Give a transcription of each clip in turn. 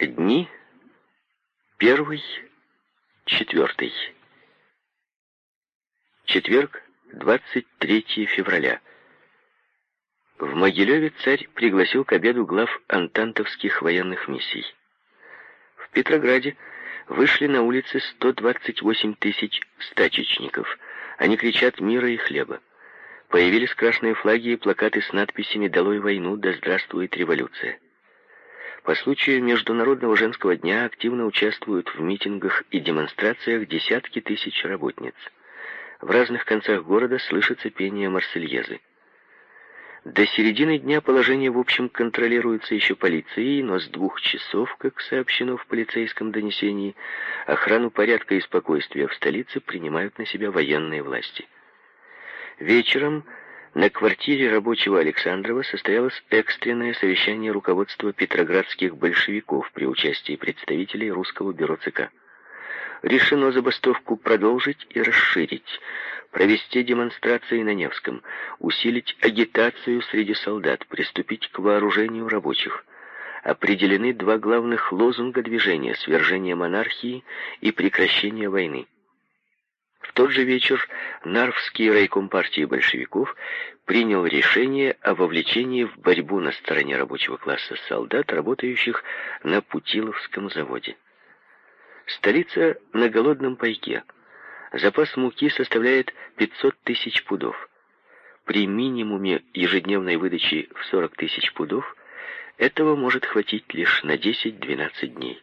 Дни первый, четвертый. Четверг, 23 февраля. В Могилеве царь пригласил к обеду глав антантовских военных миссий. В Петрограде вышли на улицы 128 тысяч стачечников. Они кричат «Мира и хлеба». Появились красные флаги и плакаты с надписями «Долой войну, да здравствует революция». По случаю Международного женского дня активно участвуют в митингах и демонстрациях десятки тысяч работниц. В разных концах города слышится пение Марсельезы. До середины дня положение в общем контролируется еще полицией, но с двух часов, как сообщено в полицейском донесении, охрану порядка и спокойствия в столице принимают на себя военные власти. Вечером на квартире рабочего Александрова состоялось экстренное совещание руководства петроградских большевиков при участии представителей русского бюро ЦК. Решено забастовку продолжить и расширить, провести демонстрации на Невском, усилить агитацию среди солдат, приступить к вооружению рабочих. Определены два главных лозунга движения – свержение монархии и прекращение войны. Тот же вечер Нарвский райком партии большевиков принял решение о вовлечении в борьбу на стороне рабочего класса солдат, работающих на Путиловском заводе. Столица на голодном пайке – Запас муки составляет 500 тысяч пудов. При минимуме ежедневной выдачи в 40 тысяч пудов этого может хватить лишь на 10-12 дней.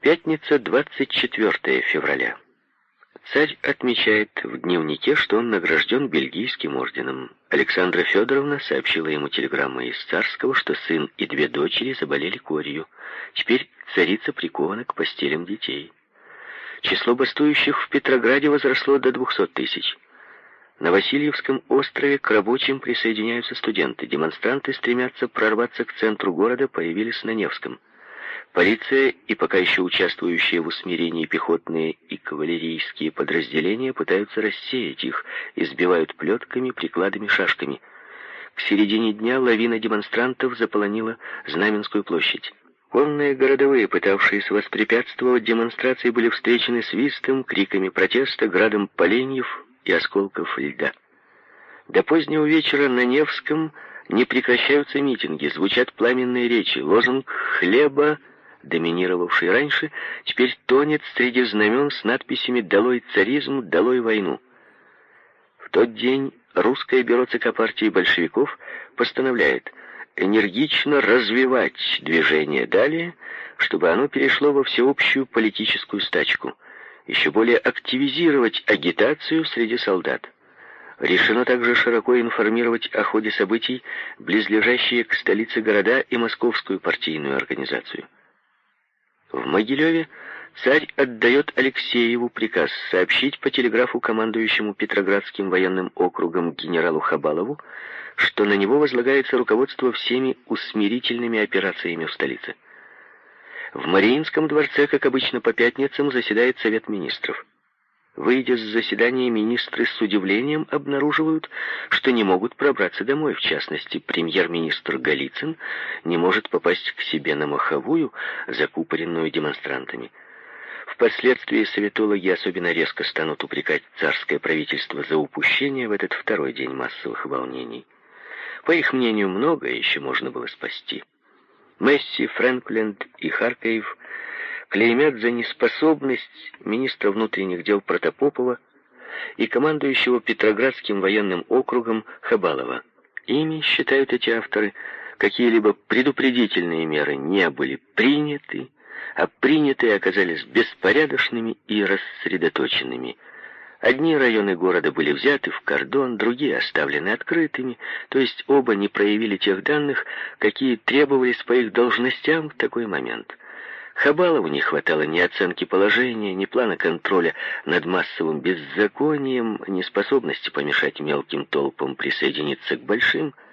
Пятница, 24 февраля. Царь отмечает в дневнике, что он награжден бельгийским орденом. Александра Федоровна сообщила ему телеграммой из Царского, что сын и две дочери заболели корью. Теперь царица прикована к постелям детей. Число бастующих в Петрограде возросло до 200 тысяч. На Васильевском острове к рабочим присоединяются студенты. Демонстранты стремятся прорваться к центру города, появились на Невском. Полиция и пока еще участвующие в усмирении пехотные и кавалерийские подразделения пытаются рассеять их, избивают плетками, прикладами, шашками. К середине дня лавина демонстрантов заполонила Знаменскую площадь. Конные городовые, пытавшиеся воспрепятствовать демонстрации, были встречены свистом, криками протеста, градом поленьев и осколков льда. До позднего вечера на Невском не прекращаются митинги, звучат пламенные речи. Лозунг «Хлеба», доминировавший раньше, теперь тонет среди знамен с надписями «Долой царизм, долой войну». В тот день русское бюро ЦК партии большевиков постановляет – энергично развивать движение далее, чтобы оно перешло во всеобщую политическую стачку, еще более активизировать агитацию среди солдат. Решено также широко информировать о ходе событий близлежащие к столице города и московскую партийную организацию. В Могилеве царь отдает Алексееву приказ сообщить по телеграфу командующему Петроградским военным округом генералу Хабалову, что на него возлагается руководство всеми усмирительными операциями в столице. В Мариинском дворце, как обычно по пятницам, заседает Совет Министров. Выйдя с заседания, министры с удивлением обнаруживают, что не могут пробраться домой. В частности, премьер-министр Голицын не может попасть к себе на Маховую, закупоренную демонстрантами. Впоследствии советологи особенно резко станут упрекать царское правительство за упущение в этот второй день массовых волнений. По их мнению, многое еще можно было спасти. Месси, Фрэнкленд и Харкаев клеймят за неспособность министра внутренних дел Протопопова и командующего Петроградским военным округом Хабалова. Ими, считают эти авторы, какие-либо предупредительные меры не были приняты, а принятые оказались беспорядочными и рассредоточенными – Одни районы города были взяты в кордон, другие оставлены открытыми, то есть оба не проявили тех данных, какие требовались по их должностям в такой момент. Хабалову не хватало ни оценки положения, ни плана контроля над массовым беззаконием, ни способности помешать мелким толпам присоединиться к большим –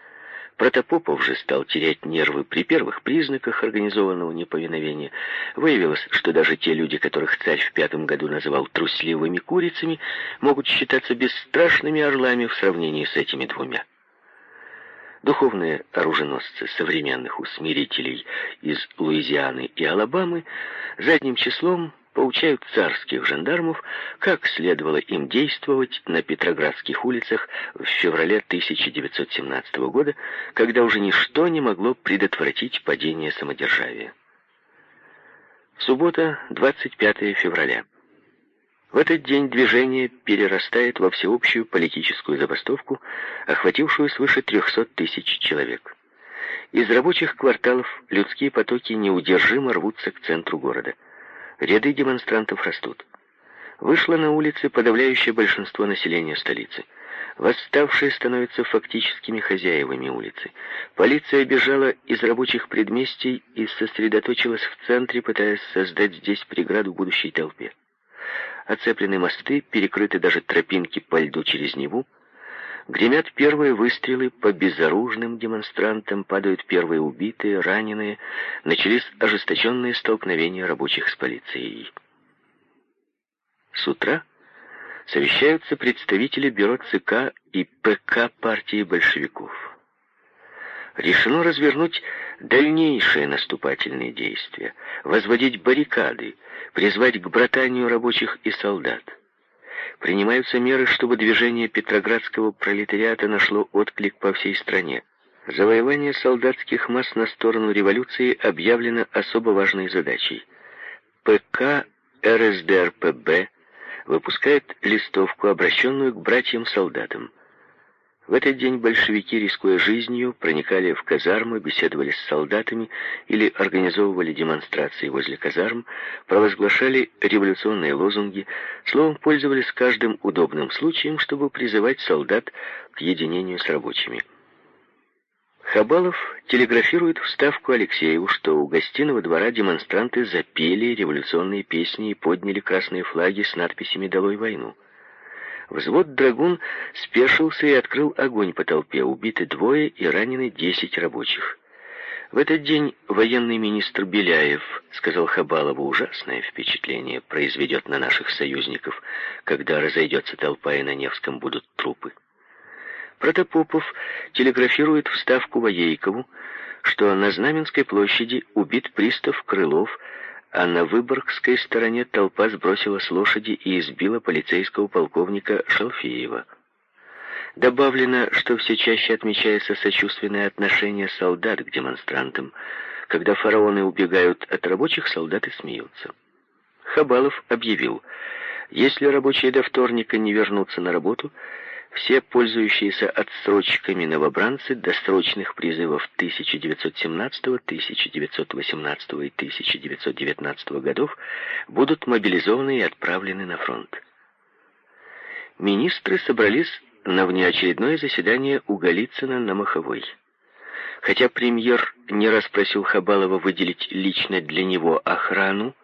Протопопов же стал терять нервы при первых признаках организованного неповиновения. Выявилось, что даже те люди, которых царь в пятом году называл трусливыми курицами, могут считаться бесстрашными орлами в сравнении с этими двумя. Духовные оруженосцы современных усмирителей из Луизианы и Алабамы задним числом поучают царских жандармов, как следовало им действовать на Петроградских улицах в феврале 1917 года, когда уже ничто не могло предотвратить падение самодержавия. Суббота, 25 февраля. В этот день движение перерастает во всеобщую политическую забастовку, охватившую свыше 300 тысяч человек. Из рабочих кварталов людские потоки неудержимо рвутся к центру города. Ряды демонстрантов растут. Вышло на улицы подавляющее большинство населения столицы. Восставшие становятся фактическими хозяевами улицы. Полиция бежала из рабочих предместий и сосредоточилась в центре, пытаясь создать здесь преграду будущей толпе. Оцеплены мосты, перекрыты даже тропинки по льду через Неву. Гремят первые выстрелы по безоружным демонстрантам, падают первые убитые, раненые. Начались ожесточенные столкновения рабочих с полицией. С утра совещаются представители бюро ЦК и ПК партии большевиков. Решено развернуть дальнейшие наступательные действия, возводить баррикады, призвать к братанию рабочих и солдат. Принимаются меры, чтобы движение петроградского пролетариата нашло отклик по всей стране. Завоевание солдатских масс на сторону революции объявлено особо важной задачей. ПК РСДРПБ выпускает листовку, обращенную к братьям-солдатам. В этот день большевики, рискуя жизнью, проникали в казармы, беседовали с солдатами или организовывали демонстрации возле казарм, провозглашали революционные лозунги, словом, пользовались каждым удобным случаем, чтобы призывать солдат к единению с рабочими. Хабалов телеграфирует в Ставку Алексееву, что у гостиного двора демонстранты запели революционные песни и подняли красные флаги с надписями «Долой войну». Взвод «Драгун» спешился и открыл огонь по толпе. Убиты двое и ранены десять рабочих. В этот день военный министр Беляев сказал Хабалову, ужасное впечатление произведет на наших союзников, когда разойдется толпа и на Невском будут трупы. Протопопов телеграфирует в Ставку Воейкову, что на Знаменской площади убит пристав Крылов, а на Выборгской стороне толпа сбросила с лошади и избила полицейского полковника Шалфеева. Добавлено, что все чаще отмечается сочувственное отношение солдат к демонстрантам. Когда фараоны убегают от рабочих, солдаты смеются. Хабалов объявил, если рабочие до вторника не вернутся на работу, все пользующиеся отсрочками новобранцы досрочных призывов 1917, 1918 и 1919 годов будут мобилизованы и отправлены на фронт. Министры собрались на внеочередное заседание у Голицына на Маховой. Хотя премьер не раз просил Хабалова выделить лично для него охрану,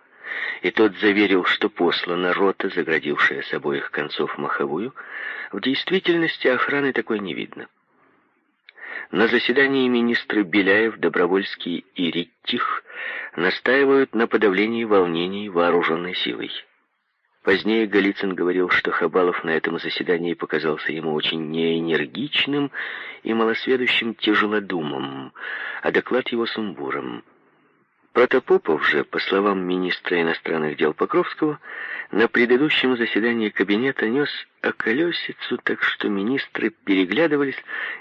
и тот заверил, что послана рота, заградившая с обоих концов маховую, в действительности охраны такой не видно. На заседании министры Беляев, Добровольский и Риттих настаивают на подавлении волнений вооруженной силой. Позднее Голицын говорил, что Хабалов на этом заседании показался ему очень неэнергичным и малосведущим тяжелодумом, а доклад его сумбуром. Протопопов же, по словам министра иностранных дел Покровского, на предыдущем заседании кабинета нес околесицу, так что министры переглядывались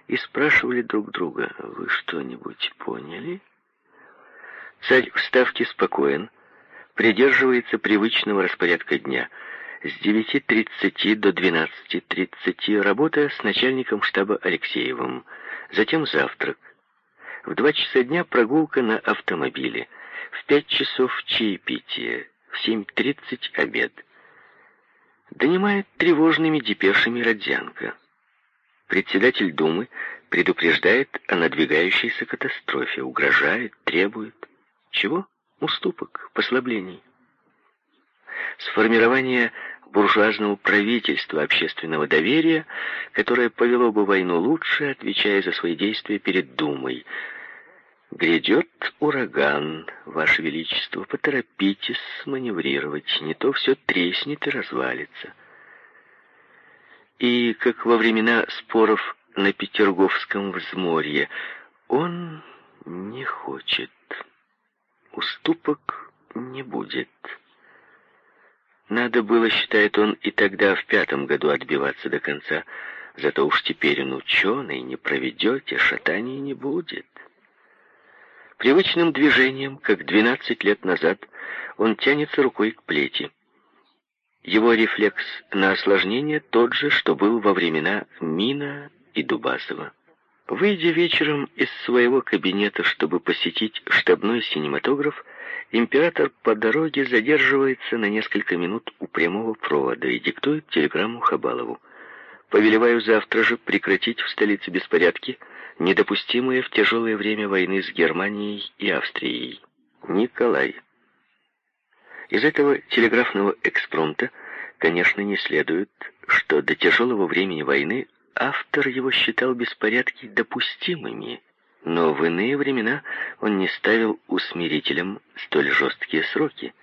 и спрашивали друг друга, «Вы что-нибудь поняли?» Царь в Ставке спокоен, придерживается привычного распорядка дня. С 9.30 до 12.30 работа с начальником штаба Алексеевым, затем завтрак. В два часа дня прогулка на автомобиле – в пять часов чаепитие, в семь тридцать обед. Донимает тревожными депешами Родзянко. Председатель Думы предупреждает о надвигающейся катастрофе, угрожает, требует. Чего? Уступок, послаблений. Сформирование буржуазного правительства общественного доверия, которое повело бы войну лучше, отвечая за свои действия перед Думой – «Грядет ураган, Ваше Величество, поторопитесь маневрировать, не то все треснет и развалится». И, как во времена споров на Петерговском взморье. Он не хочет. Уступок не будет. Надо было, считает он, и тогда в пятом году отбиваться до конца. Зато уж теперь он ученый, не проведете, шатаний не будет. Привычным движением, как двенадцать лет назад, он тянется рукой к плети. Его рефлекс на осложнение тот же, что был во времена Мина и Дубасова. Выйдя вечером из своего кабинета, чтобы посетить штабной синематограф, император по дороге задерживается на несколько минут у прямого провода и диктует телеграмму Хабалову. «Повелеваю завтра же прекратить в столице беспорядки, недопустимые в тяжелое время войны с Германией и Австрией. Николай». Из этого телеграфного экспромта, конечно, не следует, что до тяжелого времени войны Автор его считал беспорядки допустимыми, но в иные времена он не ставил усмирителям столь жесткие сроки.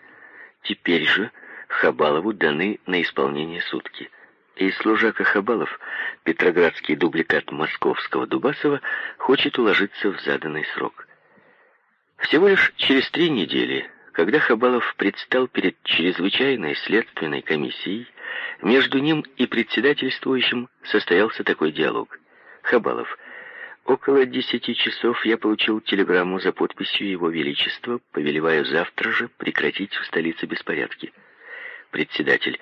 Теперь же Хабалову даны на исполнение сутки. И служака Хабалов, петроградский дубликат московского Дубасова, хочет уложиться в заданный срок. Всего лишь через три недели когда Хабалов предстал перед чрезвычайной следственной комиссией, между ним и председательствующим состоялся такой диалог. Хабалов. Около десяти часов я получил телеграмму за подписью Его Величества, повелеваю завтра же прекратить в столице беспорядки. Председатель.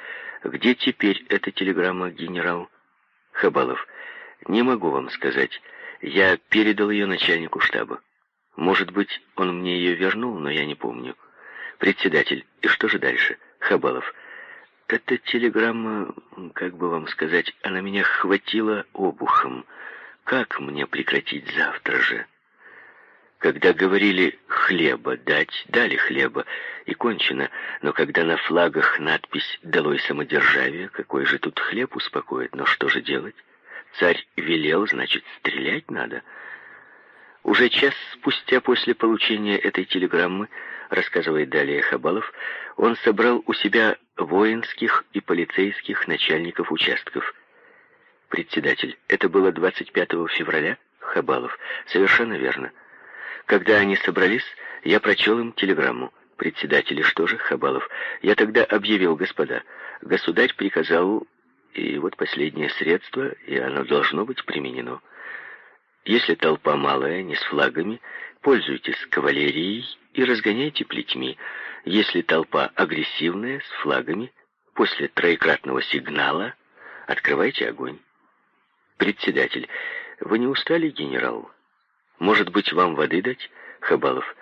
Где теперь эта телеграмма, генерал? Хабалов. Не могу вам сказать. Я передал ее начальнику штаба. Может быть, он мне ее вернул, но я не помню. Председатель. И что же дальше? Хабалов. Эта телеграмма, как бы вам сказать, она меня хватила обухом. Как мне прекратить завтра же? Когда говорили «хлеба дать», дали хлеба, и кончено. Но когда на флагах надпись «Долой самодержавие», какой же тут хлеб успокоит? Но что же делать? Царь велел, значит, стрелять надо. Уже час спустя после получения этой телеграммы рассказывает далее Хабалов, он собрал у себя воинских и полицейских начальников участков. Председатель, это было 25 февраля? Хабалов, совершенно верно. Когда они собрались, я прочел им телеграмму. Председатель, что же, Хабалов, я тогда объявил, господа, государь приказал, и вот последнее средство, и оно должно быть применено. Если толпа малая, не с флагами, пользуйтесь кавалерией и разгоняйте плетьми. Если толпа агрессивная, с флагами, после троекратного сигнала открывайте огонь. Председатель, вы не устали, генерал? Может быть, вам воды дать? Хабалов,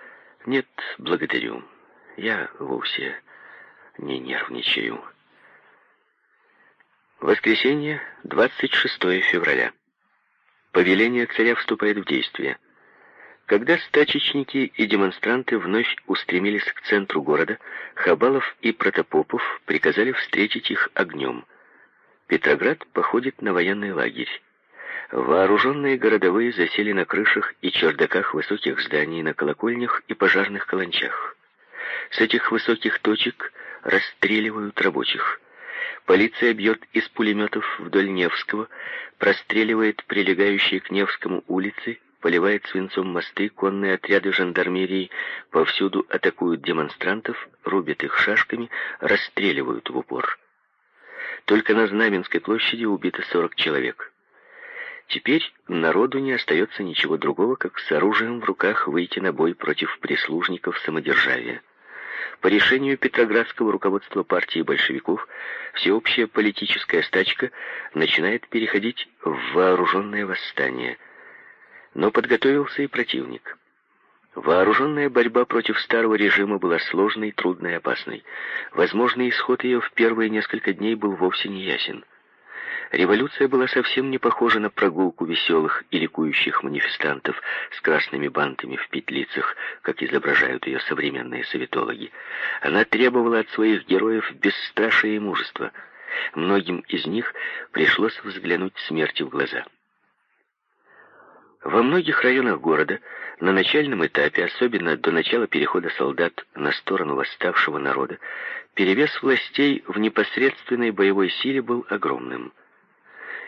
нет, благодарю. Я вовсе не нервничаю. Воскресенье, 26 февраля. Повеление царя вступает в действие. Когда стачечники и демонстранты вновь устремились к центру города, Хабалов и Протопопов приказали встретить их огнем. Петроград походит на военный лагерь. Вооруженные городовые засели на крышах и чердаках высоких зданий, на колокольнях и пожарных каланчах. С этих высоких точек расстреливают рабочих. Полиция бьет из пулеметов вдоль Невского, простреливает прилегающие к Невскому улицы, поливает свинцом мосты, конные отряды жандармерии повсюду атакуют демонстрантов, рубят их шашками, расстреливают в упор. Только на Знаменской площади убито 40 человек. Теперь народу не остается ничего другого, как с оружием в руках выйти на бой против прислужников самодержавия. По решению Петроградского руководства партии большевиков, всеобщая политическая стачка начинает переходить в вооруженное восстание – но подготовился и противник. Вооруженная борьба против старого режима была сложной, трудной и опасной. Возможный исход ее в первые несколько дней был вовсе не ясен. Революция была совсем не похожа на прогулку веселых и ликующих манифестантов с красными бантами в петлицах, как изображают ее современные советологи. Она требовала от своих героев бесстрашия и мужества. Многим из них пришлось взглянуть смерти в глаза. Во многих районах города на начальном этапе, особенно до начала перехода солдат на сторону восставшего народа, перевес властей в непосредственной боевой силе был огромным.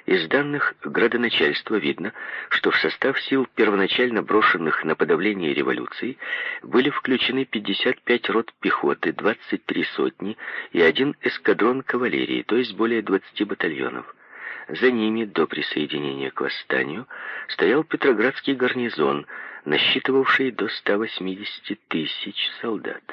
Из данных градоначальства видно, что в состав сил, первоначально брошенных на подавление революции, были включены 55 рот пехоты, 23 сотни и один эскадрон кавалерии, то есть более 20 батальонов. За ними, до присоединения к восстанию, стоял Петроградский гарнизон, насчитывавший до 180 тысяч солдат.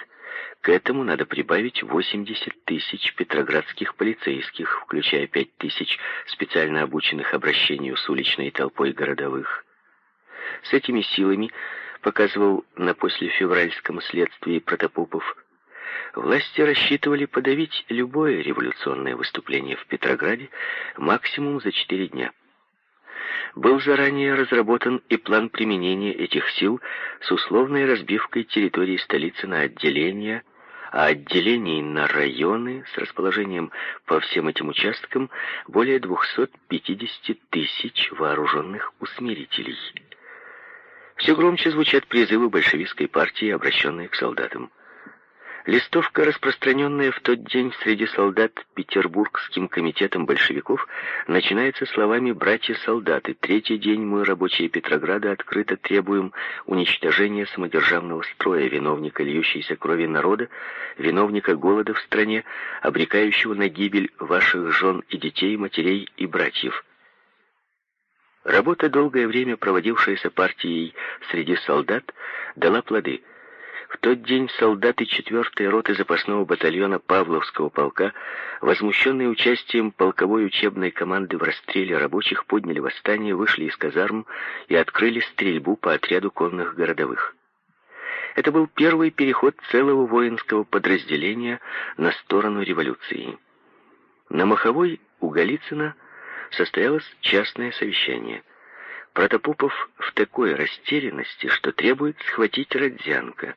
К этому надо прибавить 80 тысяч петроградских полицейских, включая 5 тысяч специально обученных обращению с уличной толпой городовых. С этими силами, показывал на послефевральском следствии Протопопов, власти рассчитывали подавить любое революционное выступление в Петрограде максимум за 4 дня. Был заранее разработан и план применения этих сил с условной разбивкой территории столицы на отделения, а отделений на районы с расположением по всем этим участкам более 250 тысяч вооруженных усмирителей. Все громче звучат призывы большевистской партии, обращенные к солдатам. Листовка, распространенная в тот день среди солдат Петербургским комитетом большевиков, начинается словами «Братья-солдаты, третий день мы, рабочие Петрограда, открыто требуем уничтожения самодержавного строя, виновника льющейся крови народа, виновника голода в стране, обрекающего на гибель ваших жен и детей, матерей и братьев». Работа, долгое время проводившаяся партией среди солдат, дала плоды – в тот день солдаты 4-й роты запасного батальона Павловского полка, возмущенные участием полковой учебной команды в расстреле рабочих, подняли восстание, вышли из казарм и открыли стрельбу по отряду конных городовых. Это был первый переход целого воинского подразделения на сторону революции. На Маховой у Голицына состоялось частное совещание. Протопопов в такой растерянности, что требует схватить Родзянко.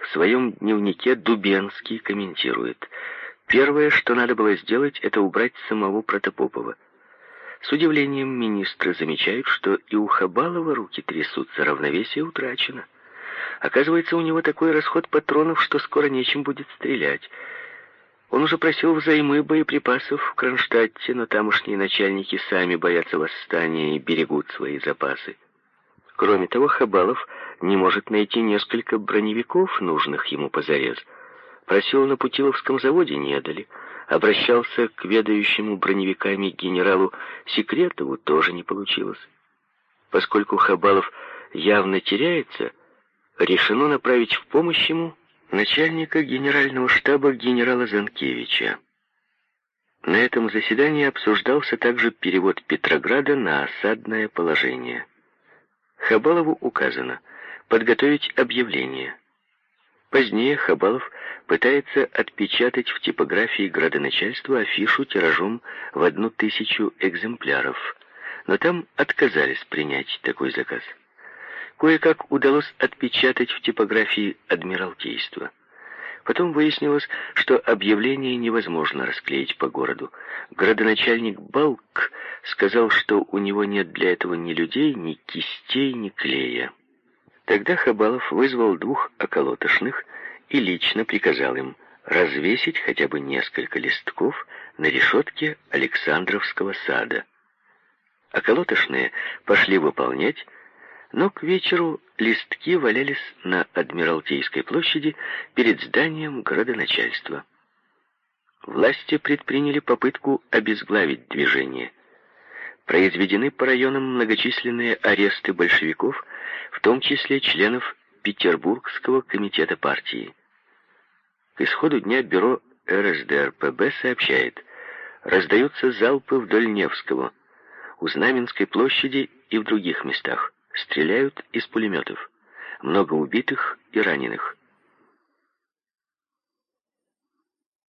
В своем дневнике Дубенский комментирует. Первое, что надо было сделать, это убрать самого Протопопова. С удивлением министры замечают, что и у Хабалова руки трясутся, равновесие утрачено. Оказывается, у него такой расход патронов, что скоро нечем будет стрелять. Он уже просил взаймы боеприпасов в Кронштадте, но тамошние начальники сами боятся восстания и берегут свои запасы. Кроме того, Хабалов не может найти несколько броневиков, нужных ему позарез. Просил на Путиловском заводе, не дали. Обращался к ведающему броневиками генералу Секретову, тоже не получилось. Поскольку Хабалов явно теряется, решено направить в помощь ему начальника генерального штаба генерала Занкевича. На этом заседании обсуждался также перевод Петрограда на осадное положение. Хабалову указано подготовить объявление. Позднее Хабалов пытается отпечатать в типографии градоначальства афишу тиражом в одну тысячу экземпляров, но там отказались принять такой заказ. Кое-как удалось отпечатать в типографии Адмиралтейства. Потом выяснилось, что объявление невозможно расклеить по городу. Градоначальник Балк сказал, что у него нет для этого ни людей, ни кистей, ни клея. Тогда Хабалов вызвал двух околотошных и лично приказал им развесить хотя бы несколько листков на решетке Александровского сада. Околотошные пошли выполнять, но к вечеру листки валялись на Адмиралтейской площади перед зданием городоначальства. Власти предприняли попытку обезглавить движение. Произведены по районам многочисленные аресты большевиков, в том числе членов Петербургского комитета партии. К исходу дня бюро РСДРПБ сообщает, раздаются залпы вдоль Невского, у Знаменской площади и в других местах. Стреляют из пулеметов. Много убитых и раненых.